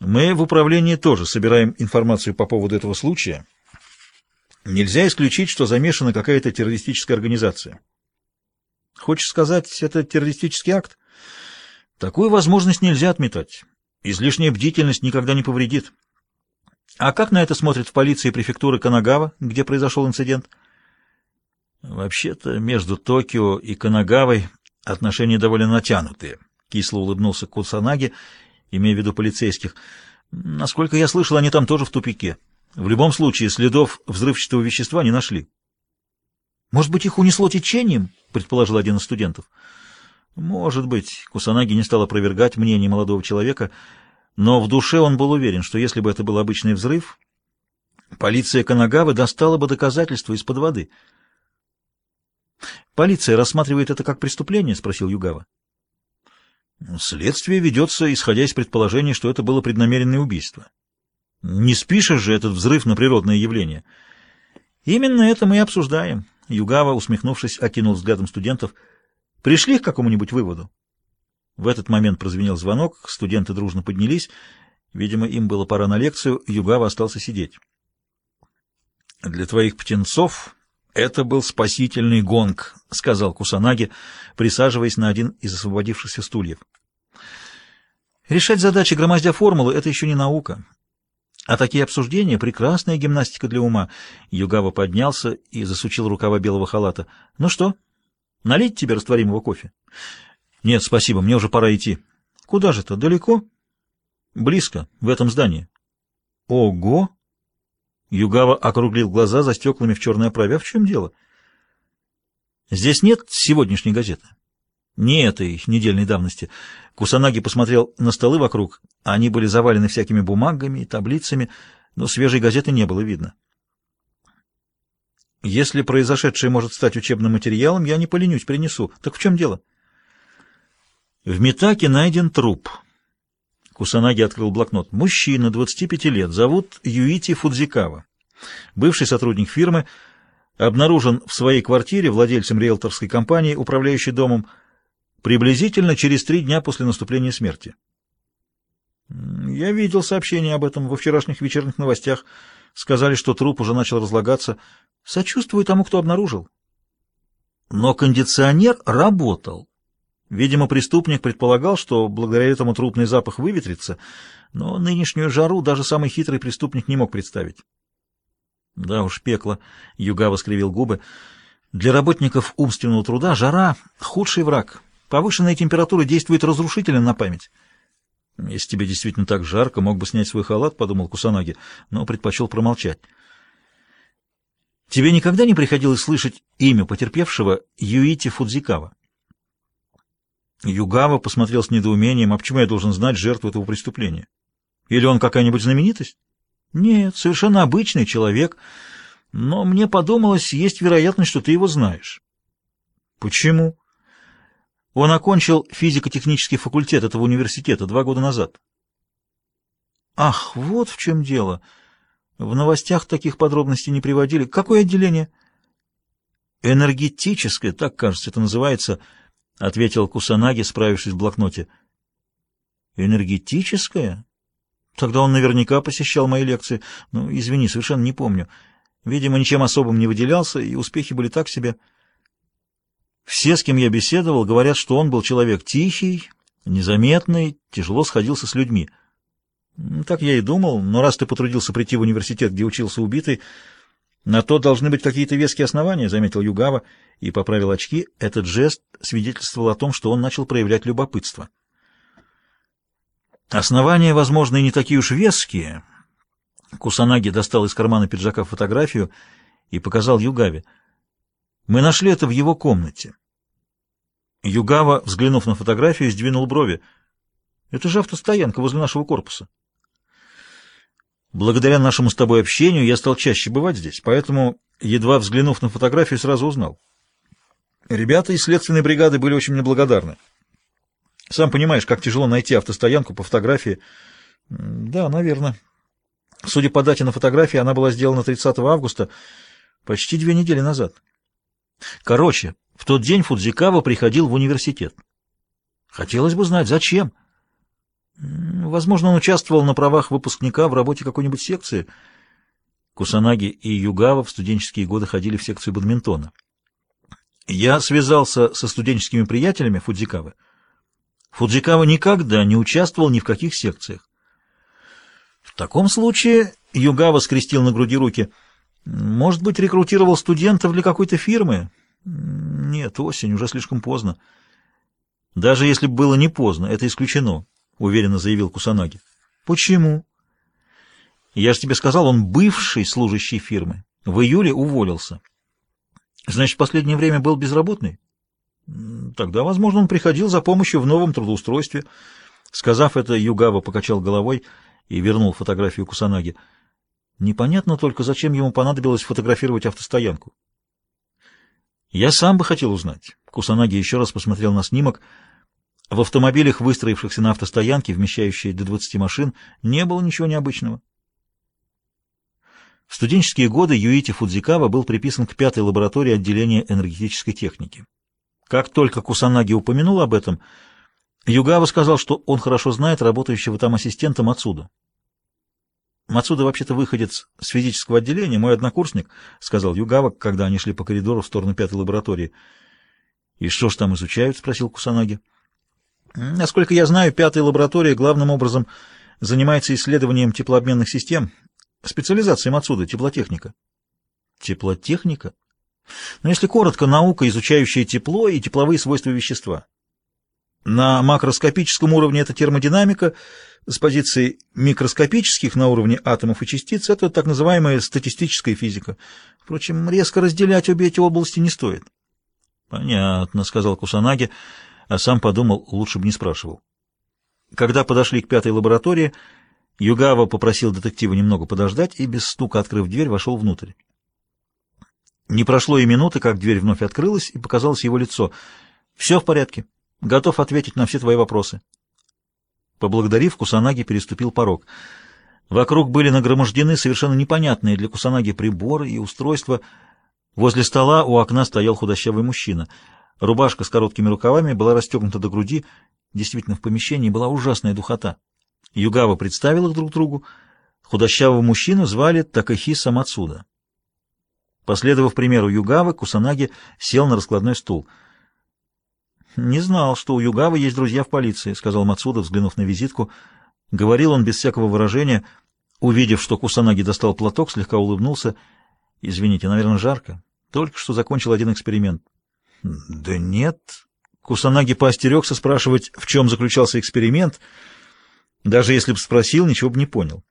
Мы в управлении тоже собираем информацию по поводу этого случая. Нельзя исключить, что замешана какая-то террористическая организация. Хочешь сказать, это террористический акт? Такую возможность нельзя отметать. Излишняя бдительность никогда не повредит. А как на это смотрят в полиции префектуры Канагава, где произошел инцидент? Вообще-то между Токио и Канагавой отношения довольно натянутые. Кисло улыбнулся Кусанаги, имея в виду полицейских. Насколько я слышал, они там тоже в тупике. В любом случае, следов взрывчатого вещества не нашли. «Может быть, их унесло течением?» — предположил один из студентов. «Может быть». Кусанаги не стал опровергать мнение молодого человека, но в душе он был уверен, что если бы это был обычный взрыв, полиция Канагавы достала бы доказательства из-под воды. «Полиция рассматривает это как преступление?» — спросил Югава. «Следствие ведется, исходя из предположения, что это было преднамеренное убийство». Не спишешь же этот взрыв на природное явление. Именно это мы и обсуждаем. Югава, усмехнувшись, окинул взглядом студентов. Пришли к какому-нибудь выводу? В этот момент прозвенел звонок, студенты дружно поднялись. Видимо, им было пора на лекцию, Югава остался сидеть. «Для твоих птенцов это был спасительный гонг», — сказал Кусанаги, присаживаясь на один из освободившихся стульев. «Решать задачи, громоздя формулы, — это еще не наука. А такие обсуждения — прекрасная гимнастика для ума. Югава поднялся и засучил рукава белого халата. — Ну что, налить тебе растворимого кофе? — Нет, спасибо, мне уже пора идти. — Куда же-то? Далеко? — Близко, в этом здании. — Ого! Югава округлил глаза за стеклами в черной оправе. — А в чем дело? — Здесь нет сегодняшней газеты. Не этой недельной давности. Кусанаги посмотрел на столы вокруг. Они были завалены всякими бумагами и таблицами, но свежей газеты не было видно. Если произошедшее может стать учебным материалом, я не поленюсь, принесу. Так в чем дело? В Митаке найден труп. Кусанаги открыл блокнот. Мужчина, 25 лет, зовут Юити Фудзикава. Бывший сотрудник фирмы, обнаружен в своей квартире владельцем риэлторской компании, управляющей домом, приблизительно через три дня после наступления смерти. Я видел сообщение об этом во вчерашних вечерних новостях. Сказали, что труп уже начал разлагаться. Сочувствую тому, кто обнаружил. Но кондиционер работал. Видимо, преступник предполагал, что благодаря этому трупный запах выветрится, но нынешнюю жару даже самый хитрый преступник не мог представить. Да уж, пекло, Югава скривил губы. Для работников умственного труда жара — худший враг. Повышенная температура действует разрушительно на память. Если тебе действительно так жарко, мог бы снять свой халат, подумал Кусанаги, но предпочел промолчать. Тебе никогда не приходилось слышать имя потерпевшего Юити Фудзикава? Югава посмотрел с недоумением, а почему я должен знать жертву этого преступления? Или он какая-нибудь знаменитость? Нет, совершенно обычный человек, но мне подумалось, есть вероятность, что ты его знаешь. Почему? Он окончил физико-технический факультет этого университета два года назад. Ах, вот в чем дело. В новостях таких подробностей не приводили. Какое отделение? Энергетическое, так, кажется, это называется, ответил Кусанаги, справившись в блокноте. Энергетическое? Тогда он наверняка посещал мои лекции. Ну, извини, совершенно не помню. Видимо, ничем особым не выделялся, и успехи были так себе. Все, с кем я беседовал, говорят, что он был человек тихий, незаметный, тяжело сходился с людьми. Так я и думал, но раз ты потрудился прийти в университет, где учился убитый, на то должны быть какие-то веские основания, заметил Югава и поправил очки. Этот жест свидетельствовал о том, что он начал проявлять любопытство. Основания, возможно, и не такие уж веские. Кусанаги достал из кармана пиджака фотографию и показал Югаве. Мы нашли это в его комнате. Югава, взглянув на фотографию, сдвинул брови. Это же автостоянка возле нашего корпуса. Благодаря нашему с тобой общению я стал чаще бывать здесь, поэтому, едва взглянув на фотографию, сразу узнал. Ребята из следственной бригады были очень неблагодарны. Сам понимаешь, как тяжело найти автостоянку по фотографии. Да, наверное. Судя по дате на фотографии, она была сделана 30 августа, почти две недели назад. Короче, в тот день Фудзикава приходил в университет. Хотелось бы знать, зачем? Возможно, он участвовал на правах выпускника в работе какой-нибудь секции. Кусанаги и Югава в студенческие годы ходили в секцию бадминтона. Я связался со студенческими приятелями Фудзикавы. Фудзикава никогда не участвовал ни в каких секциях. В таком случае Югава скрестил на груди руки. Может быть, рекрутировал студентов для какой-то фирмы? Нет, осень, уже слишком поздно. Даже если бы было не поздно, это исключено, уверенно заявил Кусанаги. Почему? Я же тебе сказал, он бывший служащий фирмы. В июле уволился. Значит, в последнее время был безработный? Тогда, возможно, он приходил за помощью в новом трудоустройстве. Сказав это, Югава покачал головой и вернул фотографию Кусанаги. Непонятно только, зачем ему понадобилось фотографировать автостоянку. Я сам бы хотел узнать. Кусанаги еще раз посмотрел на снимок. В автомобилях, выстроившихся на автостоянке, вмещающей до 20 машин, не было ничего необычного. В студенческие годы Юити Фудзикава был приписан к пятой лаборатории отделения энергетической техники. Как только Кусанаги упомянул об этом, Югава сказал, что он хорошо знает работающего там ассистента Мацуда. «Мацуда вообще-то выходец с физического отделения, мой однокурсник», — сказал Югава, когда они шли по коридору в сторону пятой лаборатории. «И что ж там изучают?» — спросил Кусанаги. «Насколько я знаю, пятая лаборатория главным образом занимается исследованием теплообменных систем, специализацией Мацуда — теплотехника». «Теплотехника?» «Ну, если коротко, наука, изучающая тепло и тепловые свойства вещества». На макроскопическом уровне это термодинамика, с позиции микроскопических на уровне атомов и частиц это так называемая статистическая физика. Впрочем, резко разделять обе эти области не стоит. «Понятно», — сказал Кусанаги, а сам подумал, лучше бы не спрашивал. Когда подошли к пятой лаборатории, Югава попросил детектива немного подождать и, без стука открыв дверь, вошел внутрь. Не прошло и минуты, как дверь вновь открылась, и показалось его лицо. «Все в порядке. Готов ответить на все твои вопросы». Поблагодарив, Кусанаги переступил порог. Вокруг были нагромождены совершенно непонятные для Кусанаги приборы и устройства. Возле стола у окна стоял худощавый мужчина. Рубашка с короткими рукавами была расстегнута до груди. Действительно, в помещении была ужасная духота. Югава представил их друг другу. Худощавого мужчину звали Такахиса Мацуда. Последовав примеру Югавы, Кусанаги сел на раскладной стул — «Не знал, что у Югавы есть друзья в полиции», — сказал Мацуда, взглянув на визитку. Говорил он без всякого выражения. Увидев, что Кусанаги достал платок, слегка улыбнулся. «Извините, наверное, жарко. Только что закончил один эксперимент». «Да нет». Кусанаги поостерегся спрашивать, в чем заключался эксперимент. Даже если бы спросил, ничего бы не понял.